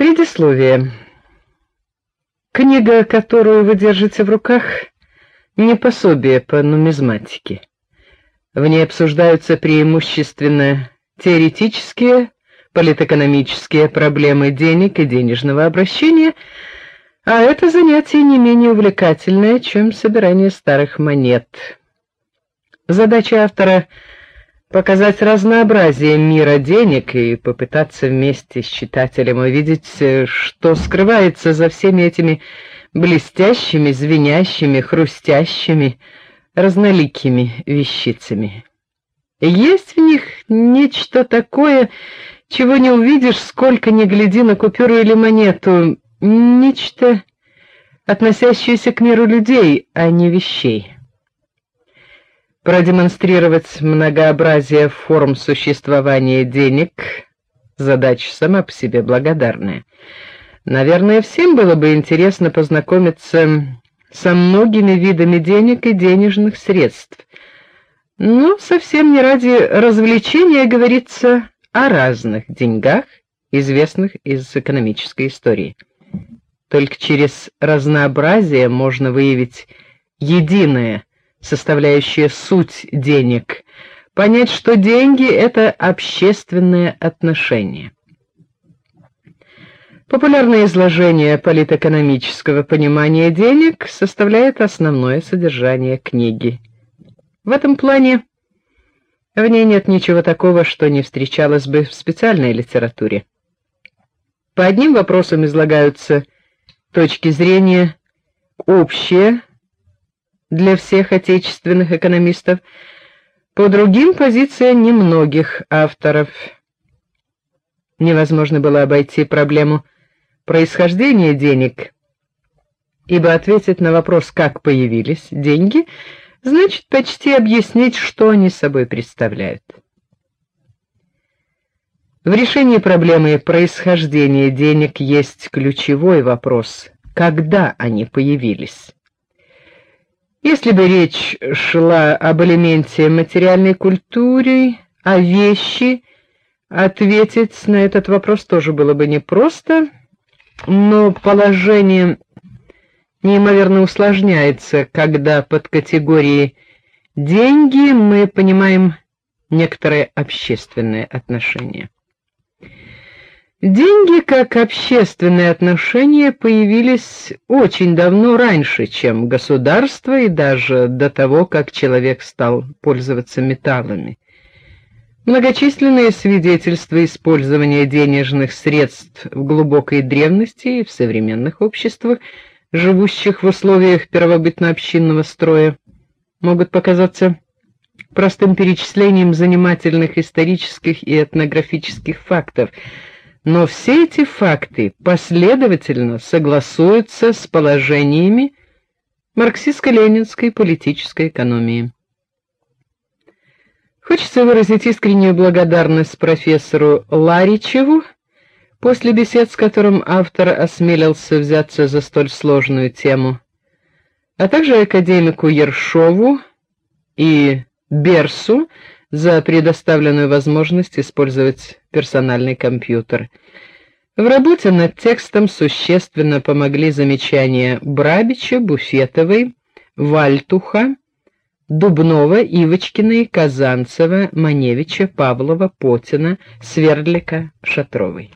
Предисловие. Книга, которую вы держите в руках, не пособие по нумизматике. В ней обсуждаются преимущественно теоретические, политэкономические проблемы денег и денежного обращения, а это занятие не менее увлекательное, чем собирание старых монет. Задача автора показать разнообразие мира денег и попытаться вместе с читателем увидеть, э, что скрывается за всеми этими блестящими, звенящими, хрустящими, разноликими вещицами. Есть в них нечто такое, чего не увидишь, сколько ни гляди на купюру или монету, нечто относящееся к миру людей, а не вещей продемонстрировать многообразие форм существования денег задача сама по себе благодарная. Наверное, всем было бы интересно познакомиться со многими видами денег и денежных средств. Но совсем не ради развлечения говорится о разных деньгах, известных из экономической истории. Только через разнообразие можно выявить единое составляющая суть денег, понять, что деньги это общественные отношения. Популярное изложение политэкономического понимания денег составляет основное содержание книги. В этом плане в ней нет ничего такого, что не встречалось бы в специальной литературе. По одним вопросам излагаются точки зрения общие, для всех отечественных экономистов, по другим позиция немногих авторов. Невозможно было обойти проблему происхождения денег, ибо ответить на вопрос, как появились деньги, значит почти объяснить, что они собой представляют. В решении проблемы происхождения денег есть ключевой вопрос: когда они появились? Если бы речь шла об элементе материальной культуры, о вещи, ответить на этот вопрос тоже было бы непросто, но положение неимоверно усложняется, когда под категорией деньги мы понимаем некоторые общественные отношения. Деньги как общественное отношение появились очень давно раньше, чем государство и даже до того, как человек стал пользоваться металлами. Многочисленные свидетельства использования денежных средств в глубокой древности и в современных обществах, живущих в условиях первобытно-общинного строя, могут показаться простым перечислением занимательных исторических и этнографических фактов – но все эти факты последовательно согласуются с положениями марксистско-ленинской политической экономии. Хочется выразить искреннюю благодарность профессору Ларичеву, после бесед с которым автор осмелился взяться за столь сложную тему, а также академику Ершову и Берсу за предоставленную возможность использовать персональный компьютер. В работе над текстом существенно помогли замечания Брабича, Буфетовой, Вальтуха, Дубнова, Ивочкиной, Казанцева, Маневича, Павлова, Потина, Свердлика, Шатровой.